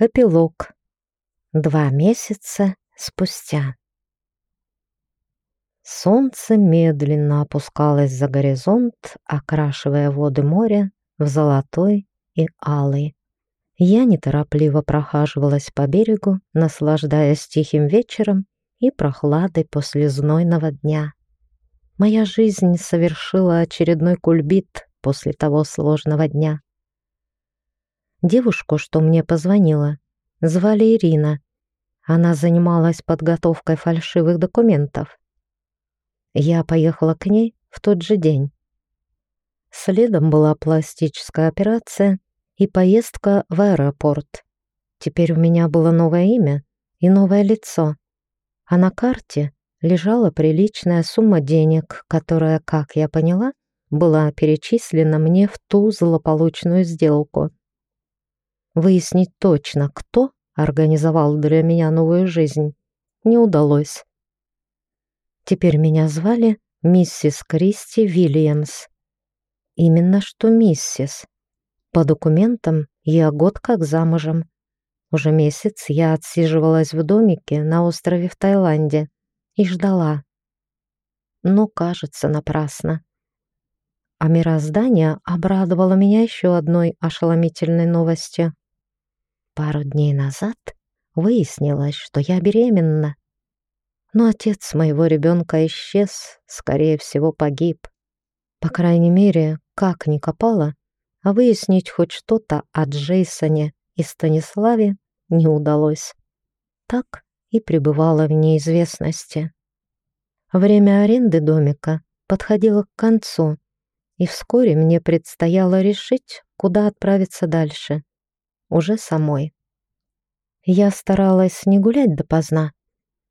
Эпилог. Два месяца спустя. Солнце медленно опускалось за горизонт, окрашивая воды моря в золотой и алый. Я неторопливо прохаживалась по берегу, наслаждаясь тихим вечером и прохладой после знойного дня. Моя жизнь совершила очередной кульбит после того сложного дня. Девушку, что мне позвонила, звали Ирина. Она занималась подготовкой фальшивых документов. Я поехала к ней в тот же день. Следом была пластическая операция и поездка в аэропорт. Теперь у меня было новое имя и новое лицо, а на карте лежала приличная сумма денег, которая, как я поняла, была перечислена мне в ту злополучную сделку выяснить точно, кто организовал для меня новую жизнь, не удалось. Теперь меня звали миссис Кристи Вильямс. Именно что миссис. По документам я год как замужем. Уже месяц я отсиживалась в домике на острове в Таиланде и ждала. Но, кажется, напрасно. А мироздание обрадовало меня еще одной ошеломительной новостью. Пару дней назад выяснилось, что я беременна. Но отец моего ребенка исчез, скорее всего, погиб. По крайней мере, как ни копала, а выяснить хоть что-то о Джейсоне и Станиславе не удалось. Так и пребывала в неизвестности. Время аренды домика подходило к концу, и вскоре мне предстояло решить, куда отправиться дальше уже самой. Я старалась не гулять допоздна,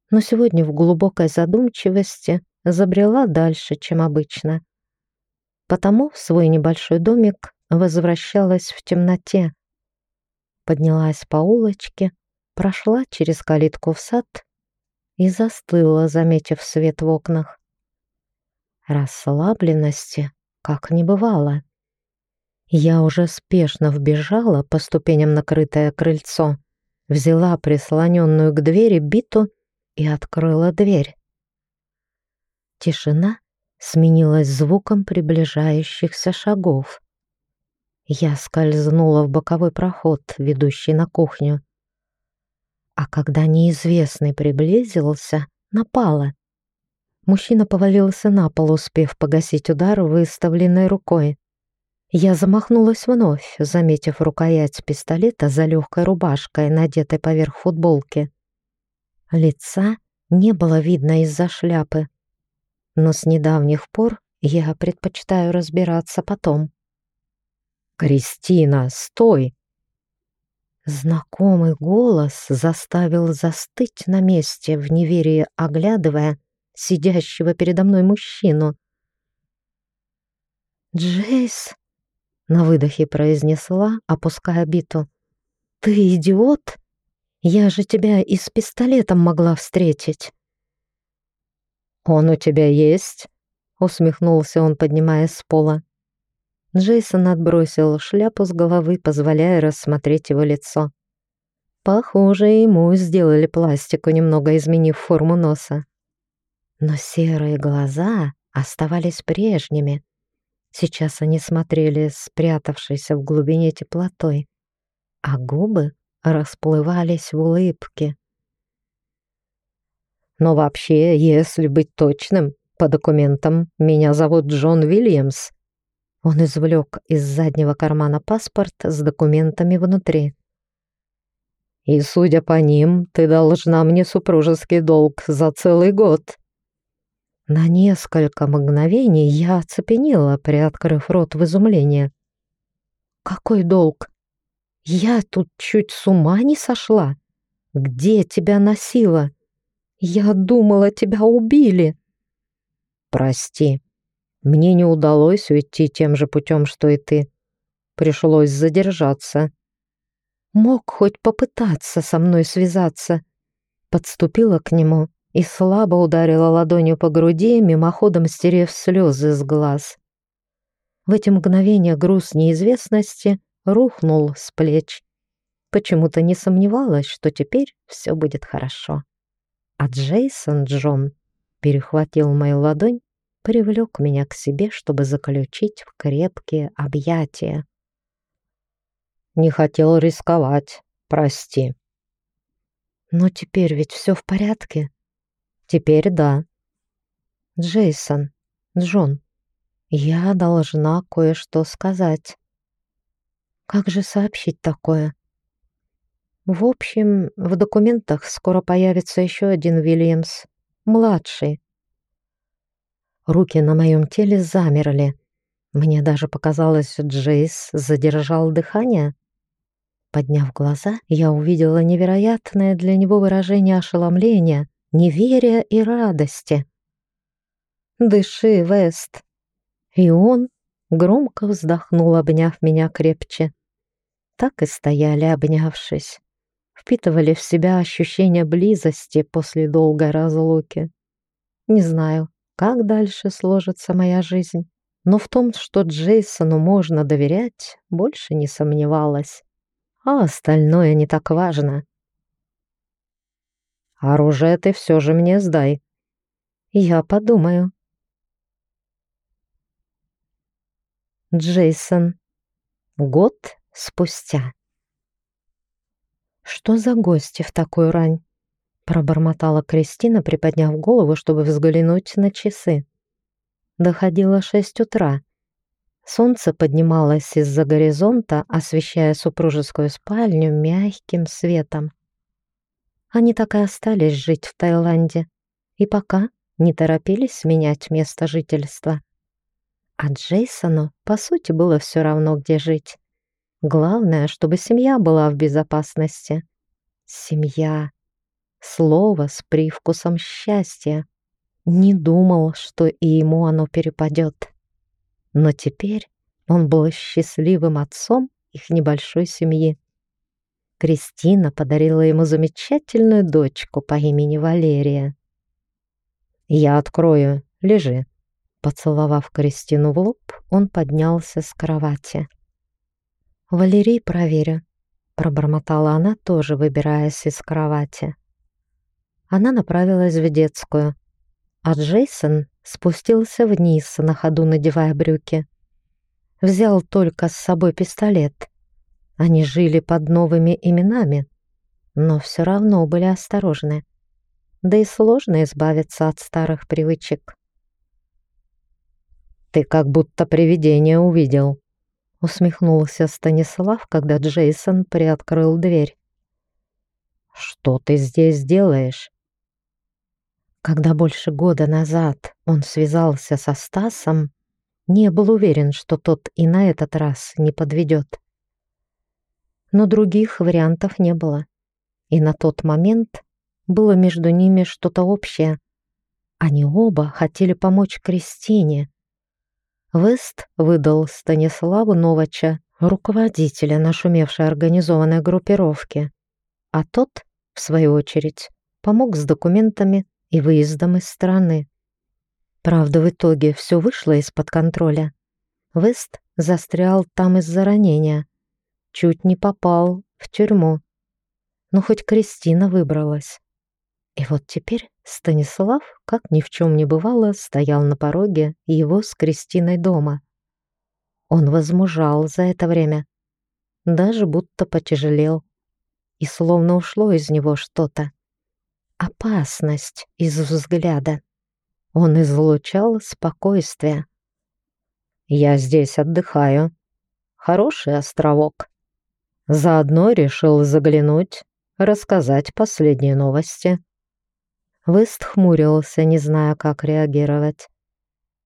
но сегодня в глубокой задумчивости забрела дальше, чем обычно. Потому в свой небольшой домик возвращалась в темноте. Поднялась по улочке, прошла через калитку в сад и застыла, заметив свет в окнах. Расслабленности как не бывало. Я уже спешно вбежала по ступеням накрытое крыльцо, взяла прислоненную к двери биту и открыла дверь. Тишина сменилась звуком приближающихся шагов. Я скользнула в боковой проход, ведущий на кухню. А когда неизвестный приблизился, напала. Мужчина повалился на пол, успев погасить удар выставленной рукой. Я замахнулась вновь, заметив рукоять пистолета за легкой рубашкой, надетой поверх футболки. Лица не было видно из-за шляпы, но с недавних пор я предпочитаю разбираться потом. «Кристина, стой!» Знакомый голос заставил застыть на месте, в неверии оглядывая сидящего передо мной мужчину. «Джейс!» На выдохе произнесла, опуская биту. «Ты идиот? Я же тебя и с пистолетом могла встретить». «Он у тебя есть?» Усмехнулся он, поднимаясь с пола. Джейсон отбросил шляпу с головы, позволяя рассмотреть его лицо. Похоже, ему сделали пластику, немного изменив форму носа. Но серые глаза оставались прежними, Сейчас они смотрели спрятавшейся в глубине теплотой, а губы расплывались в улыбке. Но вообще, если быть точным, по документам меня зовут Джон Уильямс. Он извлек из заднего кармана паспорт с документами внутри. И, судя по ним, ты должна мне супружеский долг за целый год. На несколько мгновений я оцепенела, приоткрыв рот в изумлении. «Какой долг? Я тут чуть с ума не сошла? Где тебя носила? Я думала, тебя убили!» «Прости, мне не удалось уйти тем же путем, что и ты. Пришлось задержаться». «Мог хоть попытаться со мной связаться?» Подступила к нему и слабо ударила ладонью по груди, мимоходом стерев слезы с глаз. В эти мгновения груз неизвестности рухнул с плеч, почему-то не сомневалась, что теперь все будет хорошо. А Джейсон Джон перехватил мою ладонь, привлек меня к себе, чтобы заключить в крепкие объятия. «Не хотел рисковать, прости». «Но теперь ведь все в порядке?» «Теперь да». «Джейсон, Джон, я должна кое-что сказать». «Как же сообщить такое?» В общем, в документах скоро появится еще один Вильямс, младший. Руки на моем теле замерли. Мне даже показалось, Джейс задержал дыхание. Подняв глаза, я увидела невероятное для него выражение ошеломления, неверия и радости. «Дыши, Вест!» И он громко вздохнул, обняв меня крепче. Так и стояли, обнявшись впитывали в себя ощущение близости после долгой разлуки. Не знаю, как дальше сложится моя жизнь, но в том, что Джейсону можно доверять, больше не сомневалась. А остальное не так важно. «Оружие ты все же мне сдай». «Я подумаю». Джейсон. Год спустя. «Что за гости в такую рань?» пробормотала Кристина, приподняв голову, чтобы взглянуть на часы. Доходило шесть утра. Солнце поднималось из-за горизонта, освещая супружескую спальню мягким светом. Они так и остались жить в Таиланде, и пока не торопились менять место жительства. А Джейсону, по сути, было все равно, где жить. Главное, чтобы семья была в безопасности. Семья. Слово с привкусом счастья. Не думал, что и ему оно перепадет. Но теперь он был счастливым отцом их небольшой семьи. Кристина подарила ему замечательную дочку по имени Валерия. «Я открою, лежи». Поцеловав Кристину в лоб, он поднялся с кровати. «Валерий проверю», — пробормотала она, тоже выбираясь из кровати. Она направилась в детскую, а Джейсон спустился вниз, на ходу надевая брюки. Взял только с собой пистолет. Они жили под новыми именами, но все равно были осторожны. Да и сложно избавиться от старых привычек. «Ты как будто привидение увидел», усмехнулся Станислав, когда Джейсон приоткрыл дверь. «Что ты здесь делаешь?» Когда больше года назад он связался со Стасом, не был уверен, что тот и на этот раз не подведет. Но других вариантов не было. И на тот момент было между ними что-то общее. Они оба хотели помочь Кристине, Вест выдал Станиславу Новача, руководителя нашумевшей организованной группировки, а тот, в свою очередь, помог с документами и выездом из страны. Правда, в итоге все вышло из-под контроля. Вест застрял там из-за ранения, чуть не попал в тюрьму. Но хоть Кристина выбралась. И вот теперь Станислав, как ни в чем не бывало, стоял на пороге его с Кристиной дома. Он возмужал за это время, даже будто потяжелел, и словно ушло из него что-то. Опасность из взгляда. Он излучал спокойствие. «Я здесь отдыхаю. Хороший островок. Заодно решил заглянуть, рассказать последние новости». Вест хмурился, не зная, как реагировать.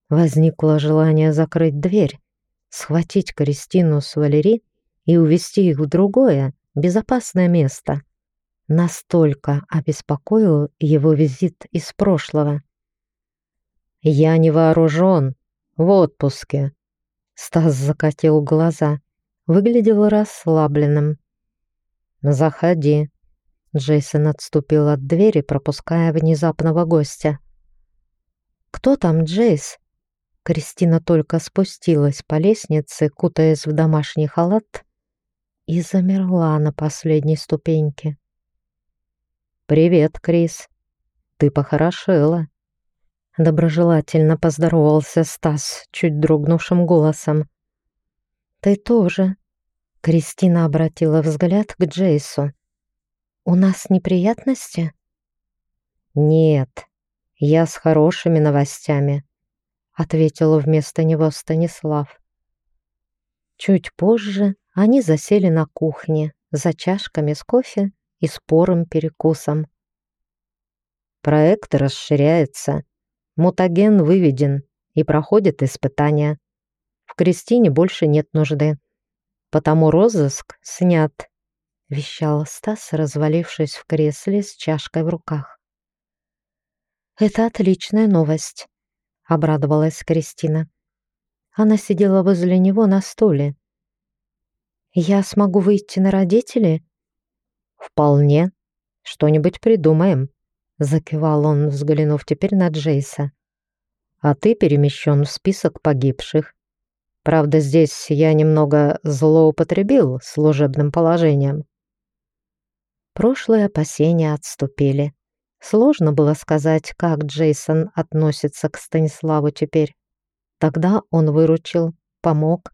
Возникло желание закрыть дверь, схватить Кристину с Валери и увести их в другое, безопасное место. Настолько обеспокоил его визит из прошлого. «Я не вооружен, в отпуске», — Стас закатил глаза, выглядел расслабленным. «Заходи», Джейсон отступил от двери, пропуская внезапного гостя. «Кто там, Джейс?» Кристина только спустилась по лестнице, кутаясь в домашний халат, и замерла на последней ступеньке. «Привет, Крис. Ты похорошела». Доброжелательно поздоровался Стас чуть дрогнувшим голосом. «Ты тоже». Кристина обратила взгляд к Джейсу. «У нас неприятности?» «Нет, я с хорошими новостями», — ответил вместо него Станислав. Чуть позже они засели на кухне за чашками с кофе и спорым перекусом. Проект расширяется, мутаген выведен и проходит испытания. В Кристине больше нет нужды, потому розыск снят, вещал Стас, развалившись в кресле с чашкой в руках. «Это отличная новость», — обрадовалась Кристина. Она сидела возле него на стуле. «Я смогу выйти на родителей?» «Вполне. Что-нибудь придумаем», — закивал он, взглянув теперь на Джейса. «А ты перемещен в список погибших. Правда, здесь я немного злоупотребил служебным положением». Прошлые опасения отступили. Сложно было сказать, как Джейсон относится к Станиславу теперь. Тогда он выручил, помог,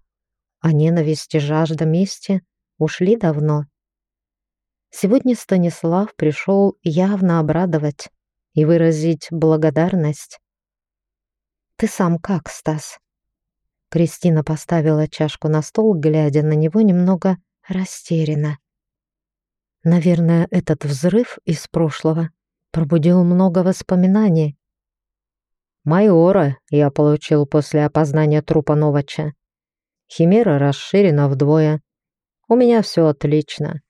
а ненависть и жажда мести ушли давно. Сегодня Станислав пришел явно обрадовать и выразить благодарность. «Ты сам как, Стас?» Кристина поставила чашку на стол, глядя на него немного растерянно. Наверное, этот взрыв из прошлого пробудил много воспоминаний. Майора я получил после опознания трупа Новача. Химера расширена вдвое. У меня все отлично.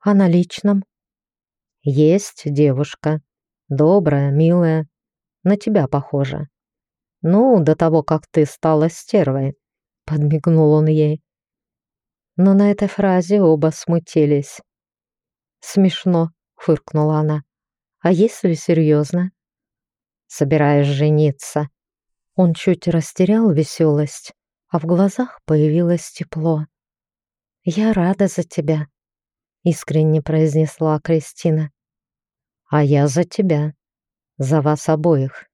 А на личном? Есть девушка. Добрая, милая. На тебя похожа. Ну, до того, как ты стала стервой. Подмигнул он ей. Но на этой фразе оба смутились. Смешно фыркнула она. А если серьезно? Собираешь жениться? Он чуть растерял веселость, а в глазах появилось тепло. «Я рада за тебя», — искренне произнесла Кристина. «А я за тебя, за вас обоих».